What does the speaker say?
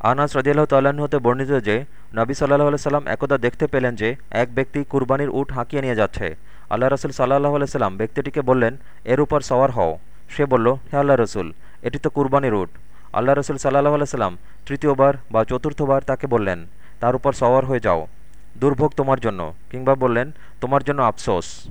আনাস রদিয়াল্লাহ তাল্লাহ্ন হতে বর্ণিত যে, নবী সাল্লাহ আলাইসাল্লাম একদা দেখতে পেলেন যে, এক ব্যক্তি কুরবানির উট হাঁকিয়ে নিয়ে যাচ্ছে। আল্লাহ রসুল সাল্লাহ আলাইসাল্লাম ব্যক্তিটিকে বললেন, এর উপর সওয়ার হও। সে বলল, হে আল্লাহ রসুল, এটি তো কুরবানির উট। আল্লাহ রসুল সাল্লাহ সাল্লাম তৃতীয়বার বা চতুর্থবার তাকে বললেন, তার উপর সওয়ার হয়ে যাও। দুর্ভোগ তোমার জন্য। কিংবা বললেন, তোমার জন্য আফসোস।